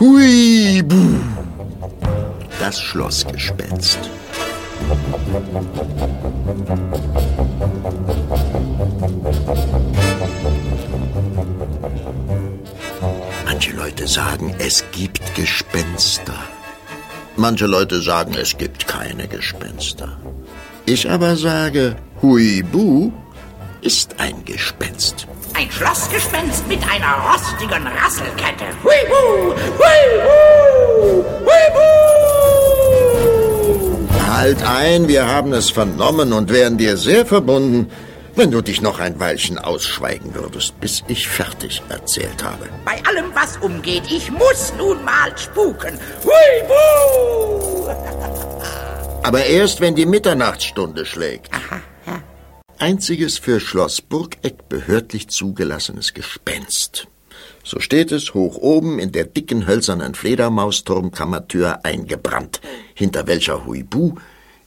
Hui. Das Schlossgespenst. Manche Leute sagen, es gibt Gespenster. Manche Leute sagen, es gibt keine Gespenster. Ich aber sage, Huibu ist ein Gespenst. Ein Schlossgespenst mit einer rostigen Rasselkette. Huibu! Huibu! Huibu! Halt ein, wir haben es vernommen und wären dir sehr verbunden, wenn du dich noch ein Weilchen ausschweigen würdest, bis ich fertig erzählt habe. Bei allem, was umgeht, ich muss nun mal spuken. Huibu! Aber erst, wenn die Mitternachtsstunde schlägt. Einziges für Schloss Burgeck behördlich zugelassenes Gespenst. So steht es hoch oben in der dicken hölzernen Fledermausturmkammertür eingebrannt, hinter welcher Huibu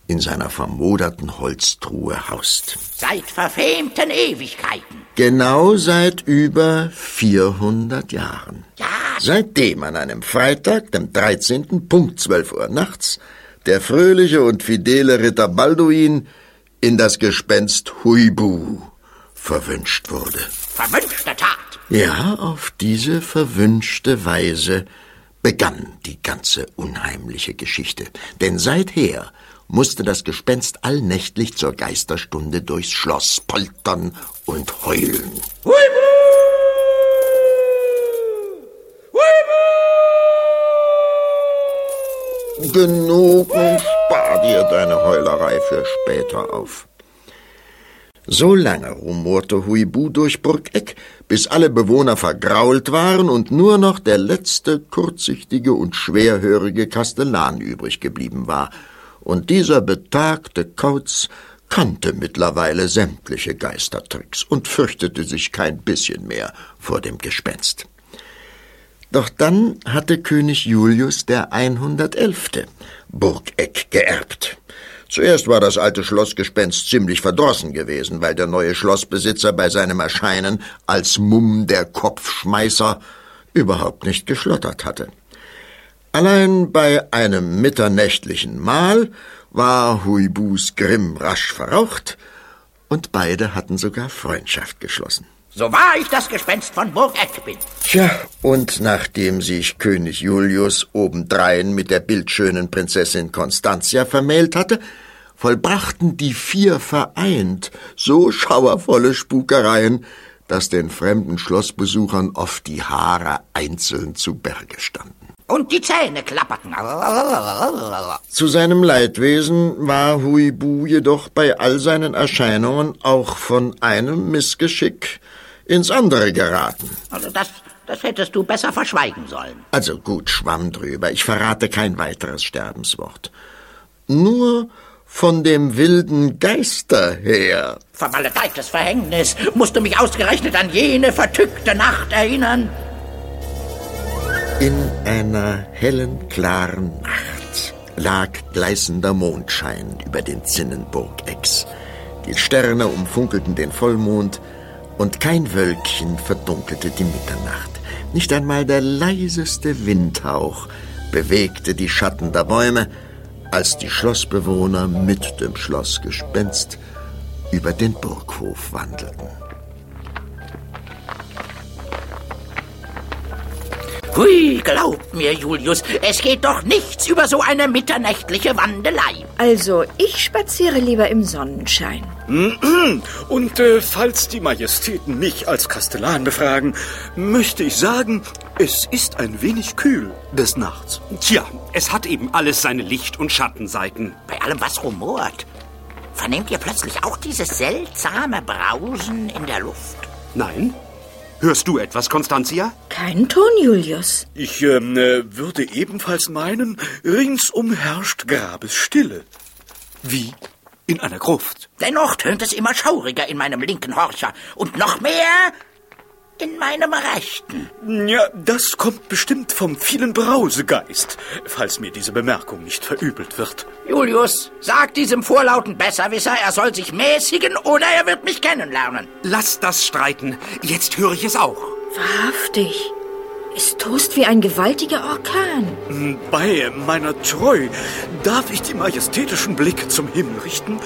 in seiner vermoderten Holztruhe haust. Seit verfemten Ewigkeiten. Genau seit über 400 Jahren. Ja, Seitdem an einem Freitag, dem 13. Punkt 12 Uhr nachts, der fröhliche und fidele Ritter Balduin in das Gespenst Huibu verwünscht wurde. verwünschte Tat. Ja, auf diese verwünschte Weise begann die ganze unheimliche Geschichte. Denn seither musste das Gespenst allnächtlich zur Geisterstunde durchs Schloss poltern und heulen. Genug, nun spar dir deine Heulerei für später auf. So lange rumorte Huibu durch Burgeck, bis alle Bewohner vergrault waren und nur noch der letzte kurzsichtige und schwerhörige Kastellan übrig geblieben war. Und dieser betagte Kauz kannte mittlerweile sämtliche Geistertricks und fürchtete sich kein bisschen mehr vor dem Gespenst. Doch dann hatte König Julius der 111. Burgeck geerbt. Zuerst war das alte Schlossgespenst ziemlich verdrossen gewesen, weil der neue Schlossbesitzer bei seinem Erscheinen als Mumm der Kopfschmeißer überhaupt nicht geschlottert hatte. Allein bei einem mitternächtlichen Mahl war Huibus Grimm rasch verraucht und beide hatten sogar Freundschaft geschlossen. So wahr ich das Gespenst von Burgeck bin. Tja, und nachdem sich König Julius obendrein mit der bildschönen Prinzessin Constantia vermählt hatte, vollbrachten die vier vereint so schauervolle Spukereien, dass den fremden Schlossbesuchern oft die Haare einzeln zu Berge standen. Und die Zähne klapperten. Zu seinem Leidwesen war Huibu jedoch bei all seinen Erscheinungen auch von einem Missgeschick ins andere geraten. Also das, das hättest du besser verschweigen sollen. Also gut, schwamm drüber. Ich verrate kein weiteres Sterbenswort. Nur von dem wilden Geister her. Vermaledeites Verhängnis, musst du mich ausgerechnet an jene vertückte Nacht erinnern? In einer hellen, klaren Nacht lag gleißender Mondschein über den Zinnen Burgecks. Die Sterne umfunkelten den Vollmond und kein Wölkchen verdunkelte die Mitternacht. Nicht einmal der leiseste Windhauch bewegte die Schatten der Bäume, als die Schlossbewohner mit dem Schlossgespenst über den Burghof wandelten. Hui, glaubt mir, Julius, es geht doch nichts über so eine mitternächtliche Wandelei. Also, ich spaziere lieber im Sonnenschein. Und äh, falls die Majestäten mich als Kastellan befragen, möchte ich sagen, es ist ein wenig kühl des Nachts. Tja, es hat eben alles seine Licht- und Schattenseiten. Bei allem, was rumort. Vernehmt ihr plötzlich auch dieses seltsame Brausen in der Luft? Nein? Hörst du etwas, Constantia? Kein Ton, Julius. Ich ähm, äh, würde ebenfalls meinen, ringsum herrscht Grabesstille. Wie in einer Gruft. Dennoch tönt es immer schauriger in meinem linken Horcher. Und noch mehr in meinem Rechten. Ja, das kommt bestimmt vom vielen Brausegeist, falls mir diese Bemerkung nicht verübelt wird. Julius, sag diesem vorlauten Besserwisser, er soll sich mäßigen oder er wird mich kennenlernen. Lass das streiten. Jetzt höre ich es auch. Wahrhaftig. Es tost wie ein gewaltiger Orkan. Bei meiner Treu darf ich die majestätischen Blicke zum Himmel richten.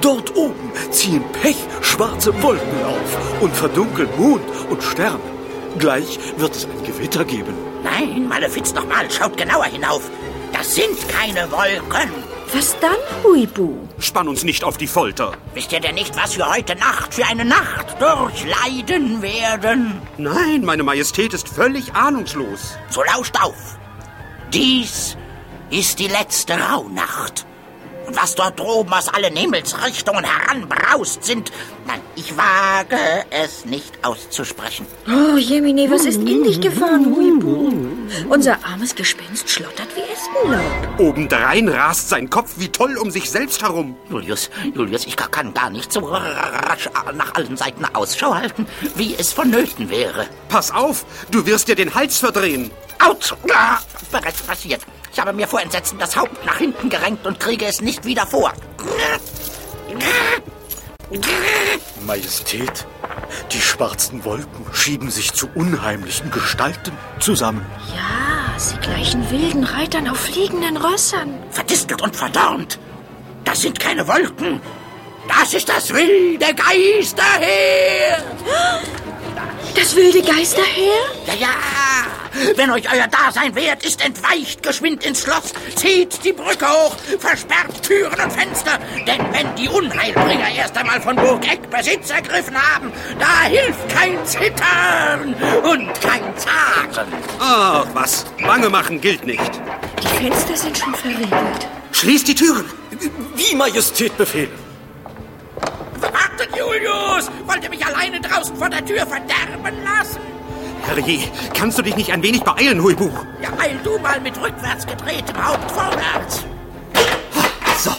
Dort oben ziehen pechschwarze Wolken auf und verdunkeln Mond und Sterne. Gleich wird es ein Gewitter geben. Nein, Malefiz nochmal, schaut genauer hinauf. Das sind keine Wolken. Was dann, Huibu? Spann uns nicht auf die Folter. Wisst ihr denn nicht, was wir heute Nacht für eine Nacht durchleiden werden? Nein, meine Majestät ist völlig ahnungslos. So lauscht auf. Dies ist die letzte Rauhnacht. Und was dort droben aus allen Himmelsrichtungen heranbraust, sind... Nein, ich wage es nicht auszusprechen. Oh, Jemine, was ist in dich gefahren, Huibu? Unser armes Gespenst schlottert wie Espenlaub. Obendrein rast sein Kopf wie toll um sich selbst herum. Julius, Julius, ich kann gar nicht so rasch nach allen Seiten Ausschau halten, wie es vonnöten wäre. Pass auf, du wirst dir den Hals verdrehen. Autsch! Ah, bereits passiert. Ich habe mir vor Entsetzen das Haupt nach hinten gerenkt und kriege es nicht wieder vor. Majestät, die schwarzen Wolken schieben sich zu unheimlichen Gestalten zusammen. Ja, sie gleichen wilden Reitern auf fliegenden Rössern. Verdistelt und verdornt. Das sind keine Wolken. Das ist das wilde Geisterheer. Das wilde Geisterheer? Ja, ja. Wenn euch euer Dasein wert ist, entweicht geschwind ins Schloss, zieht die Brücke hoch, versperrt Türen und Fenster. Denn wenn die Unheilbringer erst einmal von Burg Eck Besitz ergriffen haben, da hilft kein Zittern und kein Zagen. Ach, was? Bange machen gilt nicht. Die Fenster sind schon verriegelt. Schließ die Türen. Wie Majestät befehlen. Julius! Wollt ihr mich alleine draußen vor der Tür verderben lassen? Herrje, kannst du dich nicht ein wenig beeilen, Huibu? Ja, eil du mal mit rückwärts gedrehtem Haupt vorwärts. So,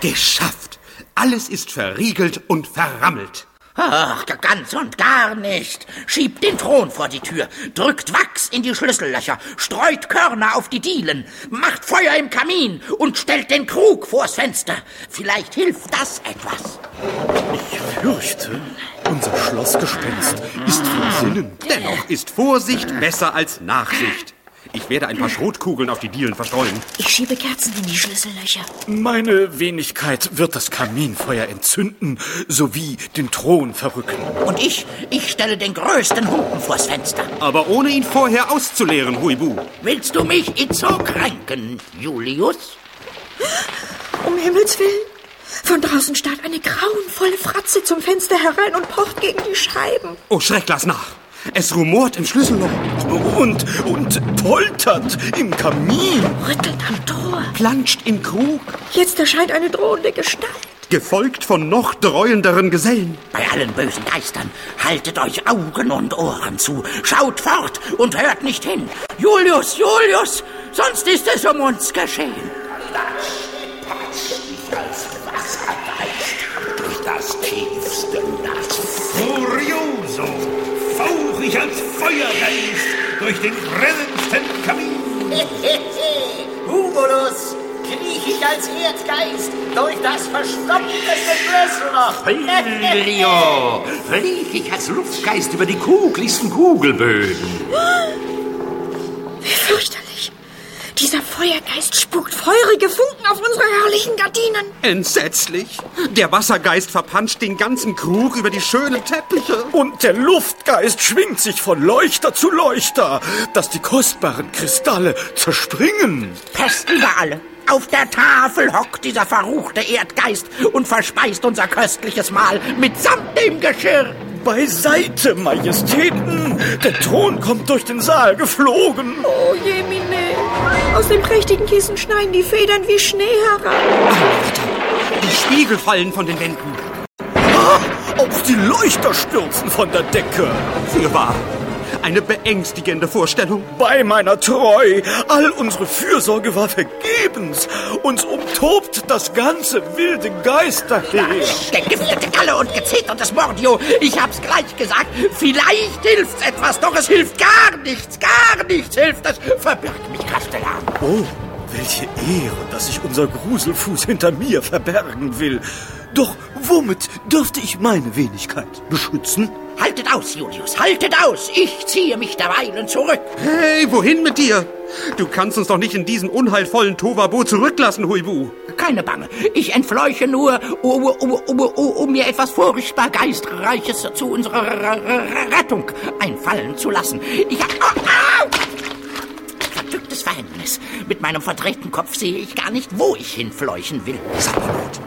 geschafft. Alles ist verriegelt und verrammelt. Ach, ganz und gar nicht. Schiebt den Thron vor die Tür, drückt Wachs in die Schlüssellöcher, streut Körner auf die Dielen, macht Feuer im Kamin und stellt den Krug vors Fenster. Vielleicht hilft das etwas. Ich fürchte, unser Schlossgespenst ist von Sinnen. Dennoch ist Vorsicht besser als Nachsicht. Ich werde ein paar Schrotkugeln auf die Dielen verstreuen. Ich schiebe Kerzen in die Schlüssellöcher. Meine Wenigkeit wird das Kaminfeuer entzünden sowie den Thron verrücken. Und ich, ich stelle den größten Humpen vors Fenster. Aber ohne ihn vorher auszuleeren, Huibu. Willst du mich itzo kränken, Julius? Um Himmels Willen. Von draußen starrt eine grauenvolle Fratze zum Fenster herein und pocht gegen die Scheiben. Oh, Schreck, lass nach. Es rumort im Schlüsselloch, Und, und poltert im Kamin. Rüttelt am Tor. planscht im Krug, Jetzt erscheint eine drohende Gestalt. gefolgt von noch dreuenderen Gesellen. Bei allen bösen Geistern haltet euch Augen und Ohren zu, schaut fort und hört nicht hin. Julius, Julius, sonst ist es um uns geschehen. durch fauchig als Feuergeist durch den brennendsten Kamin. Humulus, kriech ich als Erdgeist durch das verstopfteste Schlüsselloch. Frio, flieg ich als Luftgeist über die kugeligsten Kugelböden. Wie fürchterlich. Dieser Feuergeist spuckt feurige Funken auf unsere herrlichen Gardinen. Entsetzlich. Der Wassergeist verpanscht den ganzen Krug über die schönen Teppiche. Und der Luftgeist schwingt sich von Leuchter zu Leuchter, dass die kostbaren Kristalle zerspringen. Pest über alle. Auf der Tafel hockt dieser verruchte Erdgeist und verspeist unser köstliches Mahl mitsamt dem Geschirr. Beiseite, Majestäten! Der Thron kommt durch den Saal geflogen. Oh, Jemine. Aus dem prächtigen Kissen schneiden die Federn wie Schnee herab. Die Spiegel fallen von den Wänden. Ah, auch die Leuchter stürzen von der Decke. Fürwahr. Eine beängstigende Vorstellung. Bei meiner Treu, all unsere Fürsorge war vergebens. Uns umtobt das ganze wilde Geisterheer. Gegiftete Galle und gezetertes Mordio. Ich hab's gleich gesagt. Vielleicht hilft's etwas, doch es hilft gar nichts. Gar nichts hilft es. Verbirg mich, Kastellan. Oh, welche Ehre, dass ich unser Gruselfuß hinter mir verbergen will. Doch womit dürfte ich meine Wenigkeit beschützen? Haltet aus, Julius, haltet aus. Ich ziehe mich derweilen zurück. Hey, wohin mit dir? Du kannst uns doch nicht in diesem unheilvollen Tovabo zurücklassen, Huibu. Keine Bange. Ich entfleuche nur, um, um, um, um mir etwas furchtbar Geistreiches zu unserer Rettung einfallen zu lassen. Ich hab... Oh, au! Verhängnis. Mit meinem verdrehten Kopf sehe ich gar nicht, wo ich hinfleuchen will. Sabbermut.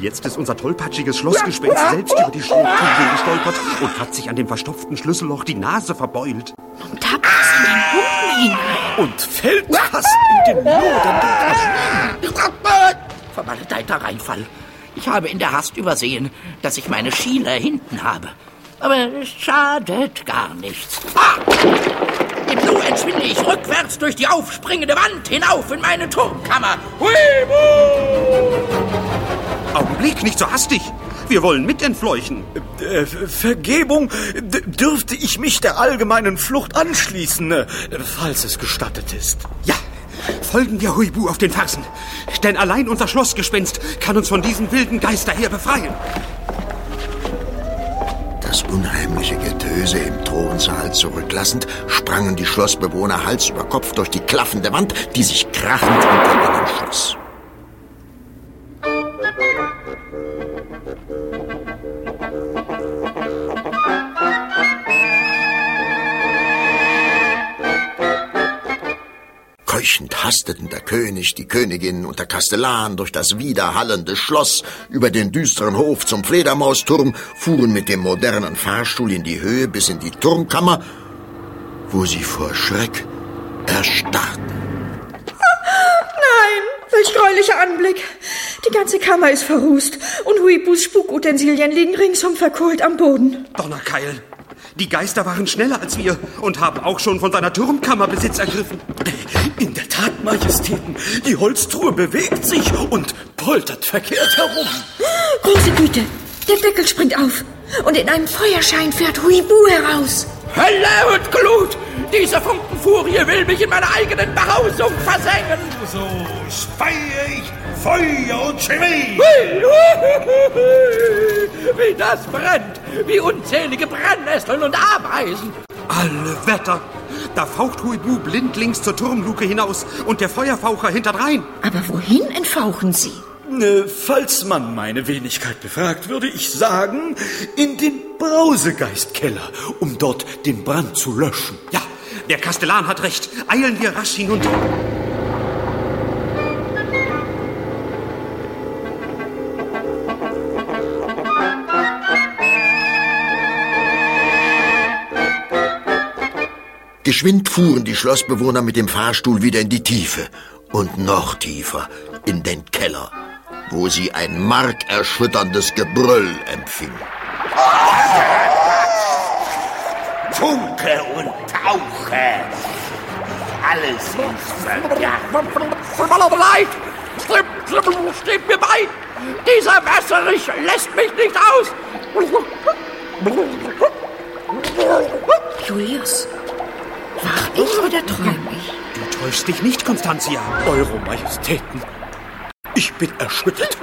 Jetzt ist unser tollpatschiges Schlossgespenst selbst über die Schrotkugel gestolpert und hat sich an dem verstopften Schlüsselloch die Nase verbeult. Und da passt in den Humpen hinein. Und fällt fast in den lodernden Vermaledeiter Reinfall. Ich habe in der Hast übersehen, dass ich meine Schiene hinten habe. Aber es schadet gar nichts. Ah! Rückwärts durch die aufspringende Wand hinauf in meine Turmkammer. Huibu! Augenblick, nicht so hastig. Wir wollen mitentfleuchen. Äh, Vergebung, d- dürfte ich mich der allgemeinen Flucht anschließen, äh, falls es gestattet ist. Ja, folgen wir Huibu auf den Fersen. Denn allein unser Schlossgespenst kann uns von diesem wilden Geisterheer befreien. Das unheimliche Getöse im Thronsaal zurücklassend, sprangen die Schlossbewohner Hals über Kopf durch die klaffende Wand, die sich krachend unter ihnen schloss. Hasteten der König, die Königin und der Kastellan durch das widerhallende Schloss, über den düsteren Hof zum Fledermausturm, fuhren mit dem modernen Fahrstuhl in die Höhe bis in die Turmkammer, wo sie vor Schreck erstarrten. Nein, welch gräulicher Anblick. Die ganze Kammer ist verrußt und Huibus Spukutensilien liegen ringsum verkohlt am Boden. Donnerkeil. Die Geister waren schneller als wir und haben auch schon von seiner Turmkammer Besitz ergriffen. Tat, Majestäten, die Holztruhe bewegt sich und poltert verkehrt herum. Große Güte, der Deckel springt auf und in einem Feuerschein fährt Huibu heraus. Hölle und Glut! Diese Funkenfurie will mich in meiner eigenen Behausung versengen! So speie ich Feuer und Chemie. Wie das brennt! Wie unzählige Brennnesseln und Ameisen! Alle Wetter. Da faucht Huibu blindlings zur Turmluke hinaus und der Feuerfaucher hinterdrein. Aber wohin entfauchen sie? Äh, Falls man meine Wenigkeit befragt, würde ich sagen, in den Brausegeistkeller, um dort den Brand zu löschen. Ja, der Kastellan hat recht. Eilen wir rasch hinunter. Geschwind fuhren die Schlossbewohner mit dem Fahrstuhl wieder in die Tiefe und noch tiefer in den Keller, wo sie ein markerschütterndes Gebrüll empfingen. Funke und Tauche. Alles ist vergangen. Steht mir bei! Dieser Messerich lässt mich nicht aus! Julius, ich oder träum ich? Du täuschst dich nicht, Constantia. Eure Majestäten, ich bin erschüttert.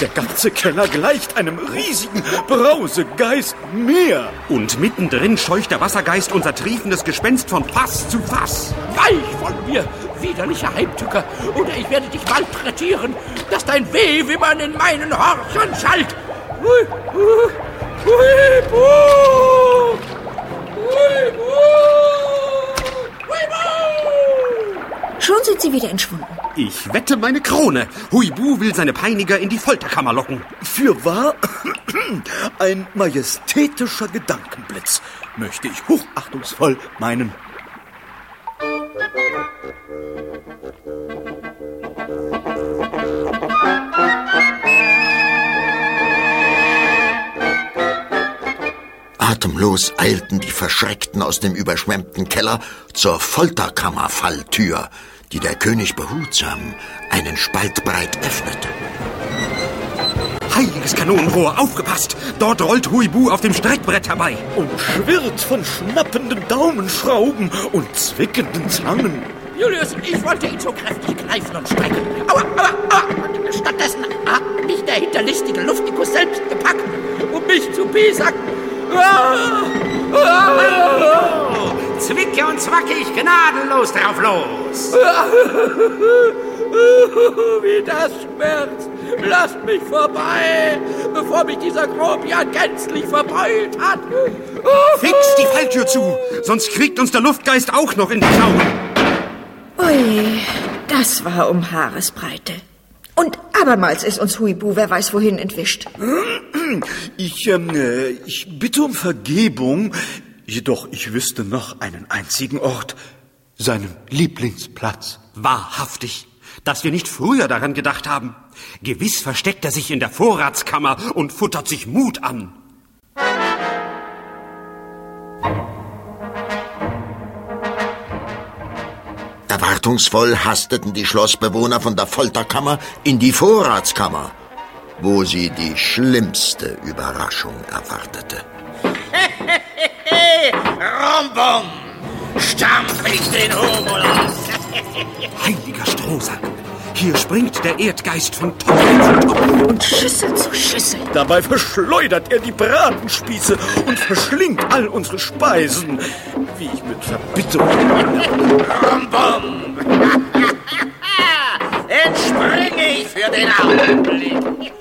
Der ganze Keller gleicht einem riesigen Brausegeistmeer. Und mittendrin scheucht der Wassergeist unser triefendes Gespenst von Fass zu Fass. Weich von mir, widerlicher Heimtücker, oder ich werde dich malträtieren, dass dein Wehwimmern in meinen Horchern schallt. Hui, hui, hui, buh. Hui, buh. Hui, buh. Schon sind sie wieder entschwunden. Ich wette meine Krone. Huibu will seine Peiniger in die Folterkammer locken. Für wahr, ein majestätischer Gedankenblitz, möchte ich hochachtungsvoll meinen. Atemlos eilten die Verschreckten aus dem überschwemmten Keller zur Folterkammerfalltür, die der König behutsam einen Spalt breit öffnete. Heiliges Kanonenrohr, aufgepasst! Dort rollt Huibu auf dem Streckbrett herbei. Und schwirrt von schnappenden Daumenschrauben und zwickenden Zangen. Julius, ich wollte ihn so kräftig greifen und strecken. Aua, aua, aua. Stattdessen hat mich der hinterlistige Luftikus selbst gepackt, um mich zu besacken. Ah, ah, Zwicke und zwacke ich gnadenlos drauf los. Wie das schmerzt. Lasst mich vorbei, bevor mich dieser Grobian gänzlich verbeult hat. Fix die Falltür zu, sonst kriegt uns der Luftgeist auch noch in die Klauen. Ui, das war um Haaresbreite. Und abermals ist uns Huibu, wer weiß wohin, entwischt. Ich, ähm, äh, ich bitte um Vergebung, jedoch ich wüsste noch einen einzigen Ort, seinen Lieblingsplatz. Wahrhaftig, dass wir nicht früher daran gedacht haben. Gewiss versteckt er sich in der Vorratskammer und futtert sich Mut an. Erwartungsvoll hasteten die Schlossbewohner von der Folterkammer in die Vorratskammer, wo sie die schlimmste Überraschung erwartete. Rumbum! Stampf ich den Humulus! Heiliger Strohsack, hier springt der Erdgeist von Topf zu Topf. Und Schüssel zu Schüssel. Dabei verschleudert er die Bratenspieße und verschlingt all unsere Speisen, wie ich mit Verbitterung Rumbum! Entspringe ich für den Augenblick.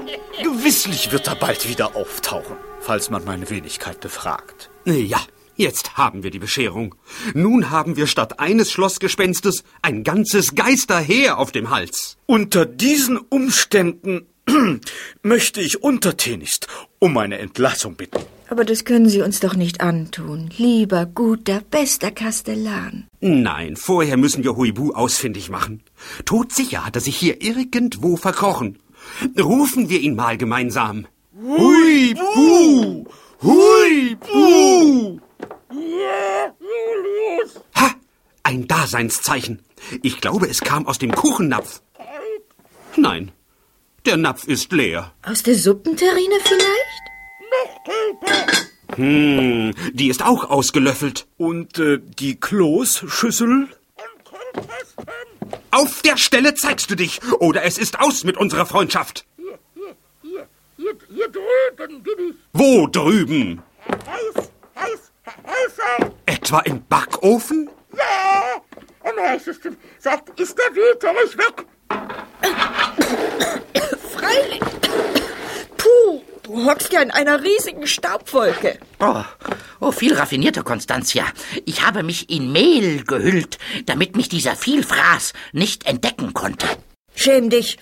Gewisslich wird er bald wieder auftauchen, falls man meine Wenigkeit befragt. Ja, jetzt haben wir die Bescherung. Nun haben wir statt eines Schlossgespenstes ein ganzes Geisterheer auf dem Hals. Unter diesen Umständen möchte ich untertänigst um meine Entlassung bitten. Aber das können Sie uns doch nicht antun, lieber, guter, bester Kastellan. Nein, vorher müssen wir Huibu ausfindig machen. Todsicher hat er sich hier irgendwo verkrochen. Rufen wir ihn mal gemeinsam. Huibu! Huibu! Ha! Ein Daseinszeichen. Ich glaube, es kam aus dem Kuchennapf. Nein, der Napf ist leer. Aus der Suppenterrine vielleicht? Hm, die ist auch ausgelöffelt. Und äh, die Kloßschüssel? Auf der Stelle zeigst du dich, oder es ist aus mit unserer Freundschaft. Hier, hier, hier drüben bin ich. Wo drüben? Heiß, heiß. Etwa im Backofen? Ja, am heißesten. Sagt, ist der Wüterich weg? Freilich. Puh, du hockst ja in einer riesigen Staubwolke. Oh, oh, viel raffinierter, Constantia. Ich habe mich in Mehl gehüllt, damit mich dieser Vielfraß nicht entdecken konnte. Schäm dich.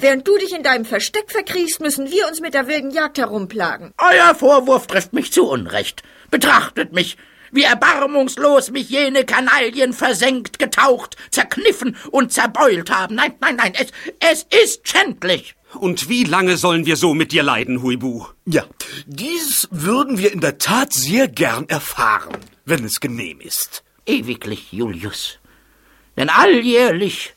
Während du dich in deinem Versteck verkriechst, müssen wir uns mit der wilden Jagd herumplagen. Euer Vorwurf trifft mich zu Unrecht. Betrachtet mich, wie erbarmungslos mich jene Kanaillen versenkt, getaucht, zerkniffen und zerbeult haben. Nein, nein, nein, es, es ist schändlich. Und wie lange sollen wir so mit dir leiden, Huibu? Ja, dies würden wir in der Tat sehr gern erfahren, wenn es genehm ist. Ewiglich, Julius. Denn alljährlich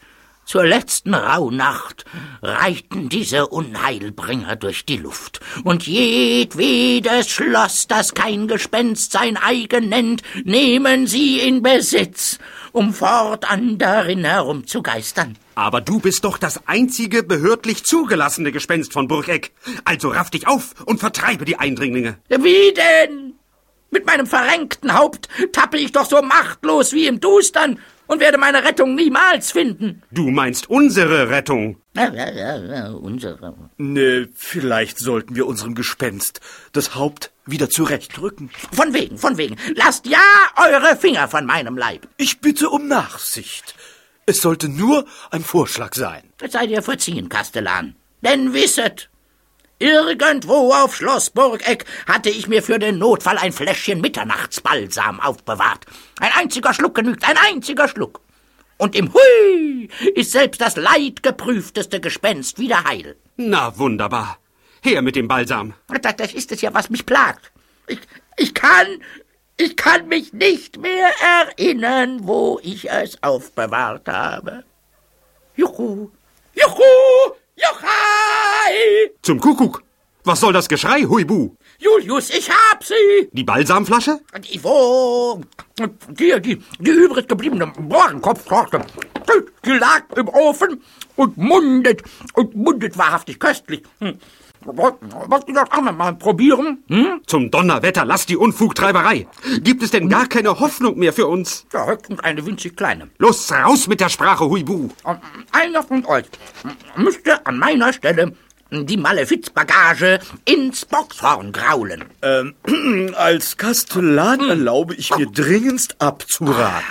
zur letzten Rauhnacht reiten diese Unheilbringer durch die Luft, und jedwedes Schloss, das kein Gespenst sein eigen nennt, nehmen sie in Besitz, um fortan darin herumzugeistern. Aber du bist doch das einzige behördlich zugelassene Gespenst von Burgeck. Also raff dich auf und vertreibe die Eindringlinge. Wie denn? Mit meinem verrenkten Haupt tappe ich doch so machtlos wie im Dustern und werde meine Rettung niemals finden. Du meinst unsere Rettung. Ja, ja, ja, ja, unsere. Ne, vielleicht sollten wir unserem Gespenst das Haupt wieder zurechtrücken. Von wegen, von wegen. Lasst ja eure Finger von meinem Leib. Ich bitte um Nachsicht. Es sollte nur ein Vorschlag sein. Es sei dir verziehen, Kastellan. Denn wisset, irgendwo auf Schloss Burgeck hatte ich mir für den Notfall ein Fläschchen Mitternachtsbalsam aufbewahrt. Ein einziger Schluck genügt, ein einziger Schluck. Und im Hui ist selbst das leidgeprüfteste Gespenst wieder heil. Na wunderbar. Her mit dem Balsam. Das, das ist es ja, was mich plagt. Ich, Ich kann, ich kann mich nicht mehr erinnern, wo ich es aufbewahrt habe. Juhu, juhu, juchai! Zum Kuckuck. Was soll das Geschrei, Huibu? Julius, ich hab sie! Die Balsamflasche? Die, wo, die, die, die übrig gebliebene Mohrenkopftorte, die, die lag im Ofen und mundet, und mundet wahrhaftig köstlich. Hm. Wollt ihr das auch mal probieren? Hm? Zum Donnerwetter, lass die Unfugtreiberei. Gibt es denn gar keine Hoffnung mehr für uns? Ja, höchstens eine winzig kleine. Los, raus mit der Sprache, Huibu. Und Einer von euch müsste an meiner Stelle die Malefizbagage ins Boxhorn graulen. Ähm, als Kastellan erlaube ich mir dringendst abzuraten.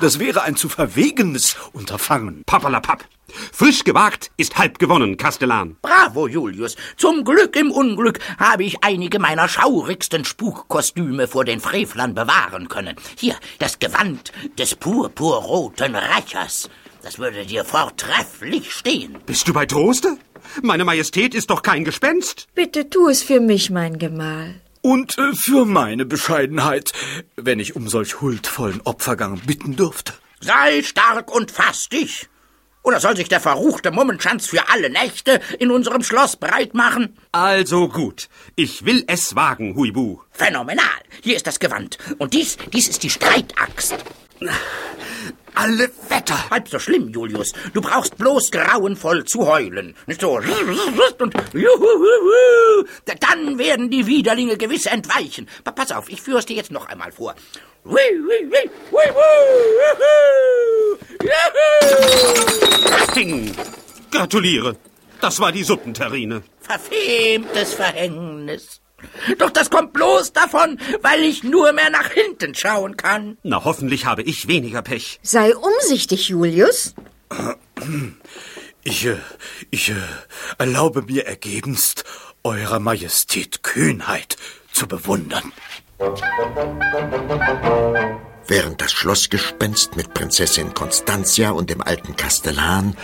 Das wäre ein zu verwegenes Unterfangen. Pappalapapp. Frisch gewagt ist halb gewonnen, Kastellan. Bravo, Julius. Zum Glück im Unglück habe ich einige meiner schaurigsten Spukkostüme vor den Frevlern bewahren können. Hier, das Gewand des purpurroten Rächers. Das würde dir vortrefflich stehen. Bist du bei Troste? Meine Majestät ist doch kein Gespenst. Bitte tu es für mich, mein Gemahl. Und äh, für meine Bescheidenheit, wenn ich um solch huldvollen Opfergang bitten dürfte. Sei stark und fass dich. Oder soll sich der verruchte Mummenschanz für alle Nächte in unserem Schloss breit machen? Also gut. Ich will es wagen, Huibu. Phänomenal. Hier ist das Gewand. Und dies, dies ist die Streitaxt. Alle Wetter. Halb so schlimm, Julius. Du brauchst bloß grauenvoll zu heulen. Nicht so und juhuhuhu. Dann werden die Widerlinge gewiss entweichen. Pa- Pass auf, ich führe es dir jetzt noch einmal vor. Ding. Gratuliere. Das war die Suppenterrine. Verfemtes Verhängnis. Doch das kommt bloß davon, weil ich nur mehr nach hinten schauen kann. Na, hoffentlich habe ich weniger Pech. Sei umsichtig, Julius. Ich, äh, ich äh, erlaube mir ergebenst, Eurer Majestät Kühnheit zu bewundern. Während das Schlossgespenst mit Prinzessin Constantia und dem alten Kastellan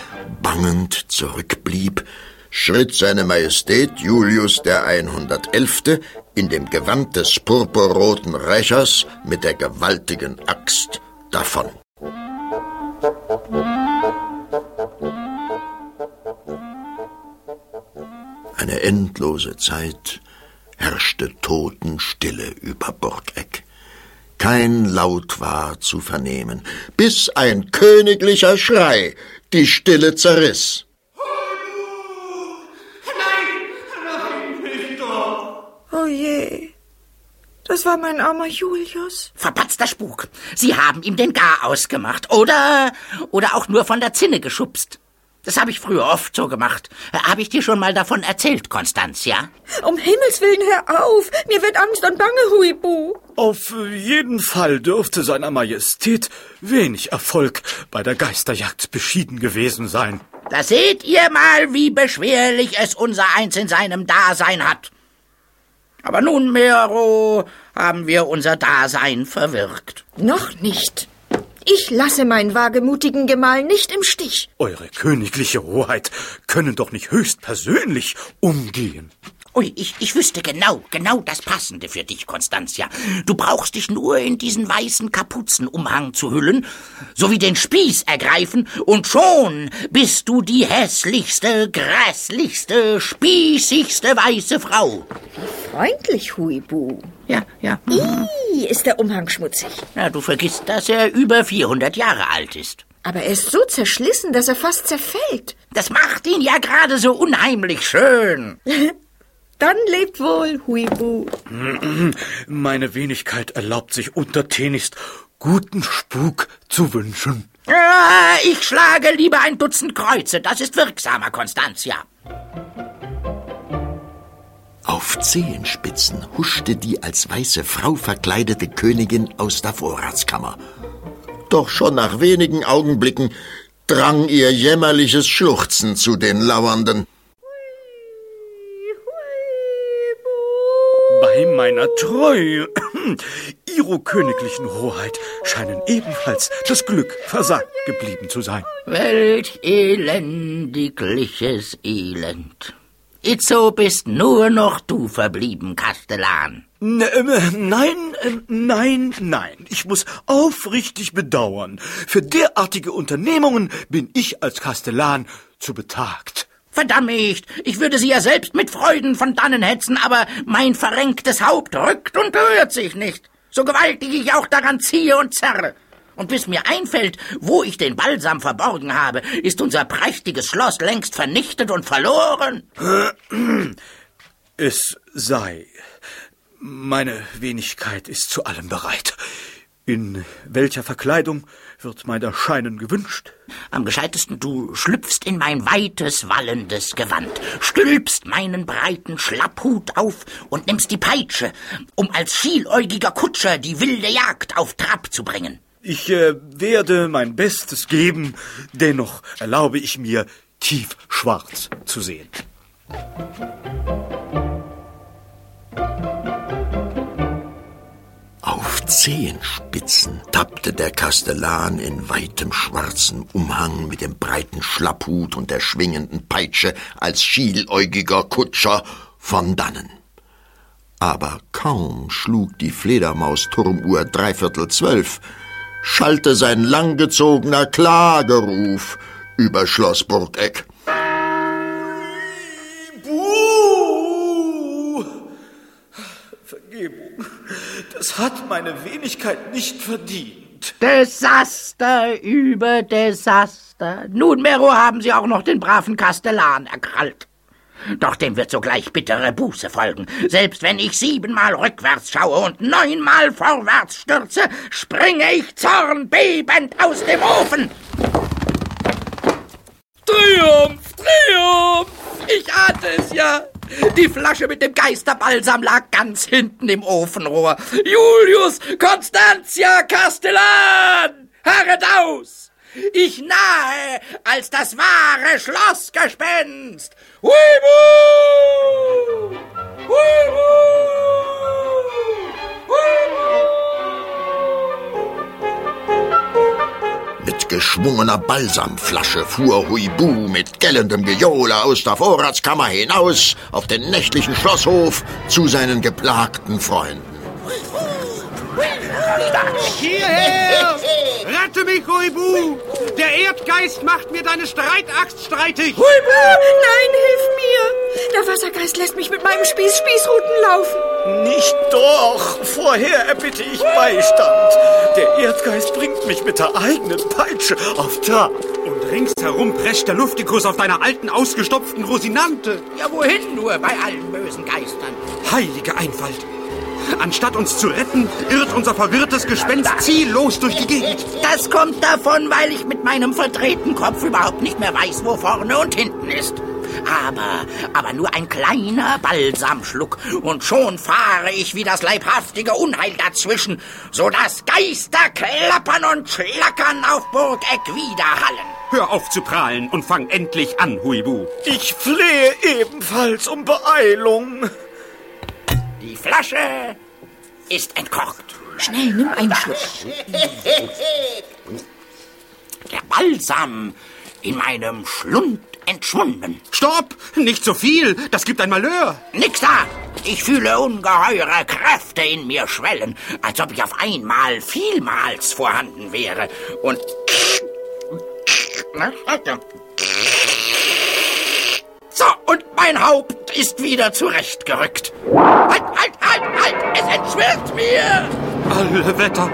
bangend zurückblieb, schritt seine Majestät Julius der 111. in dem Gewand des purpurroten Rächers mit der gewaltigen Axt davon. Eine endlose Zeit herrschte Totenstille über Burgeck. Kein Laut war zu vernehmen, bis ein königlicher Schrei die Stille zerriss. Oh je. Das war mein armer Julius. Verpatzter Spuk. Sie haben ihm den Gar ausgemacht. Oder, oder auch nur von der Zinne geschubst. Das habe ich früher oft so gemacht. Habe ich dir schon mal davon erzählt, Constantia? Um Himmels Willen, hör auf. Mir wird Angst und Bange, Huibu. Auf jeden Fall dürfte seiner Majestät wenig Erfolg bei der Geisterjagd beschieden gewesen sein. Da seht ihr mal, wie beschwerlich es unser Eins in seinem Dasein hat. Aber nunmehr oh, haben wir unser Dasein verwirkt. Noch nicht. Ich lasse meinen wagemutigen Gemahl nicht im Stich. Eure königliche Hoheit können doch nicht höchst persönlich umgehen. Ui, ich, ich wüsste genau, genau das Passende für dich, Constantia. Du brauchst dich nur in diesen weißen Kapuzenumhang zu hüllen, sowie den Spieß ergreifen, und schon bist du die hässlichste, grässlichste, spießigste weiße Frau. Freundlich, Huibu. Ja, ja. Ih, ist der Umhang schmutzig. ja du vergisst, dass er über 400 Jahre alt ist. Aber er ist so zerschlissen, dass er fast zerfällt. Das macht ihn ja gerade so unheimlich schön. Dann lebt wohl, Huibu. Meine Wenigkeit erlaubt sich untertänigst, guten Spuk zu wünschen. Ah, ich schlage lieber ein Dutzend Kreuze. Das ist wirksamer, Constantia. Auf Zehenspitzen huschte die als weiße Frau verkleidete Königin aus der Vorratskammer. Doch schon nach wenigen Augenblicken drang ihr jämmerliches Schluchzen zu den Lauernden. Bei meiner Treue, Ihro königlichen Hoheit, scheinen ebenfalls das Glück versagt geblieben zu sein. Welch elendigliches Elend. Itzo bist nur noch du verblieben, Kastellan. N äh, nein, äh, nein, nein. Ich muss aufrichtig bedauern. Für derartige Unternehmungen bin ich als Kastellan zu betagt. Verdammt, ich würde sie ja selbst mit Freuden von dannen hetzen, aber mein verrenktes Haupt rückt und rührt sich nicht. So gewaltig ich auch daran ziehe und zerre. Und bis mir einfällt, wo ich den Balsam verborgen habe, ist unser prächtiges Schloss längst vernichtet und verloren. Es sei. Meine Wenigkeit ist zu allem bereit. In welcher Verkleidung wird mein Erscheinen gewünscht? Am gescheitesten du schlüpfst in mein weites, wallendes Gewand, stülpst meinen breiten Schlapphut auf und nimmst die Peitsche, um als schieläugiger Kutscher die wilde Jagd auf Trab zu bringen. Ich äh, werde mein Bestes geben, dennoch erlaube ich mir, tiefschwarz zu sehen. Zehenspitzen tappte der Kastellan in weitem schwarzen Umhang mit dem breiten Schlapphut und der schwingenden Peitsche als schieläugiger Kutscher von dannen. Aber kaum schlug die Fledermausturmuhr dreiviertel zwölf, schallte sein langgezogener Klageruf über Schloss Burgeck. Vergebung. Das hat meine Wenigkeit nicht verdient. Desaster über Desaster. Nunmehro haben sie auch noch den braven Kastellan erkrallt. Doch dem wird sogleich bittere Buße folgen. Selbst wenn ich siebenmal rückwärts schaue und neunmal vorwärts stürze, springe ich zornbebend aus dem Ofen. Triumph, Triumph! Ich ahnte es ja. Die Flasche mit dem Geisterbalsam lag ganz hinten im Ofenrohr. Julius Constantia Castellan! Harret aus! Ich nahe als das wahre Schlossgespenst! Huibu! Huibu! Geschwungener Balsamflasche fuhr Huibu mit gellendem Gejohle aus der Vorratskammer hinaus auf den nächtlichen Schlosshof zu seinen geplagten Freunden. Hierher! Rette mich, Huibu! Der Erdgeist macht mir deine Streitaxt streitig! Huibu! Nein, hilf mir! Der Wassergeist lässt mich mit meinem Spieß Spießruten laufen. Nicht doch! Vorher erbitte ich Beistand. Der Erdgeist bringt mich mit der eigenen Peitsche auf Trab. Und ringsherum prescht der Luftikus auf deiner alten, ausgestopften Rosinante. Ja, wohin nur bei allen bösen Geistern? Heilige Einfalt! Anstatt uns zu retten, irrt unser verwirrtes Gespenst ziellos durch die Gegend. Das kommt davon, weil ich mit meinem verdrehten Kopf überhaupt nicht mehr weiß, wo vorne und hinten ist. Aber, aber nur ein kleiner Balsamschluck und schon fahre ich wie das leibhaftige Unheil dazwischen, so dass Geister klappern und schlackern auf Burgeck widerhallen. Hör auf zu prahlen und fang endlich an, Huibu. Ich flehe ebenfalls um Beeilung. Die Flasche ist entkorkt. Schnell, nimm einen Schluck. Der Balsam in meinem Schlund entschwunden. Stopp! Nicht so viel! Das gibt ein Malheur! Nix da! Ich fühle ungeheure Kräfte in mir schwellen, als ob ich auf einmal vielmals vorhanden wäre. Und. So, und mein Haupt ist wieder zurechtgerückt. Halt, halt, halt, halt! Es entschwirrt mir! Alle Wetter!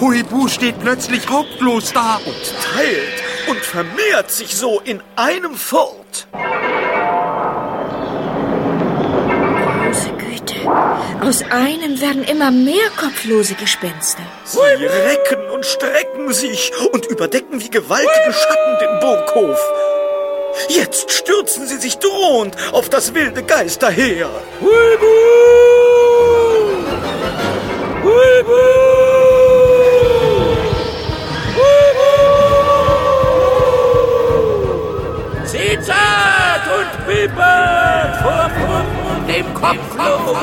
Huibu steht plötzlich hauptlos da. Und teilt und vermehrt sich so in einem fort. Große Güte. Aus einem werden immer mehr kopflose Gespenster. Sie recken und strecken sich und überdecken wie gewaltige Schatten den Burghof. Jetzt stürzen sie sich drohend auf das wilde Geisterheer. Huibu! Huibu! Vor Furcht dem Kopflosen,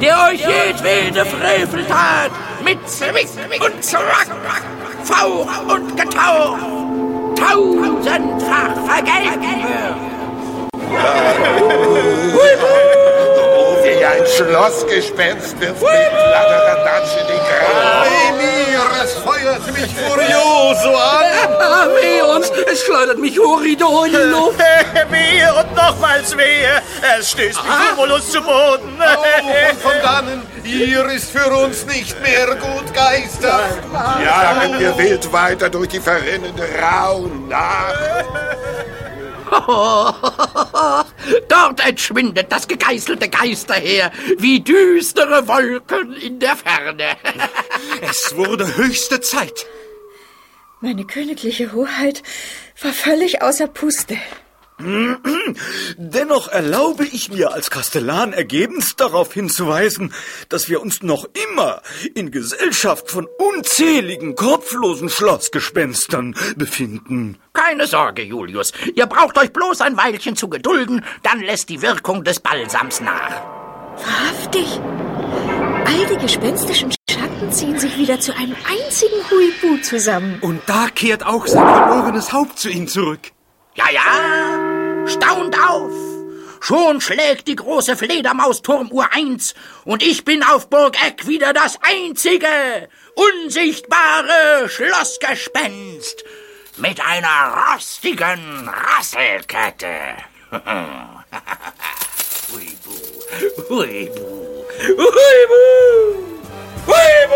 der euch jedwede Freveltat mit Zwick und Zwack, Fauch und Getauch tausendfach vergelten wird. Wie ein Schlossgespenst wirft mit Kladderadatsch in die Graue. Emir, es feuert mich furioso an. Es schleudert mich Horido in die Luft. Wehe und nochmals wehe. Es stößt mich Romulus zu Boden. Auf und von dannen, hier ist für uns nicht mehr gut, Geister. Jagen wir wild weiter durch die verrinnende Raunacht. Dort entschwindet das gegeißelte Geisterheer wie düstere Wolken in der Ferne. Es wurde höchste Zeit. Meine königliche Hoheit war völlig außer Puste. Dennoch erlaube ich mir als Kastellan ergebenst darauf hinzuweisen, dass wir uns noch immer in Gesellschaft von unzähligen kopflosen Schlossgespenstern befinden. Keine Sorge, Julius. Ihr braucht euch bloß ein Weilchen zu gedulden, dann lässt die Wirkung des Balsams nach. Wahrhaftig. All die gespenstischen Schatten ziehen sich wieder zu einem einzigen Huibu zusammen. Und da kehrt auch sein verlorenes Haupt zu ihm zurück. Ja, ja, staunt auf. Schon schlägt die große Fledermausturmuhr eins und ich bin auf Burg Eck wieder das einzige, unsichtbare Schlossgespenst mit einer rostigen Rasselkette. Huibu, Huibu, 후이 브, 후이 브,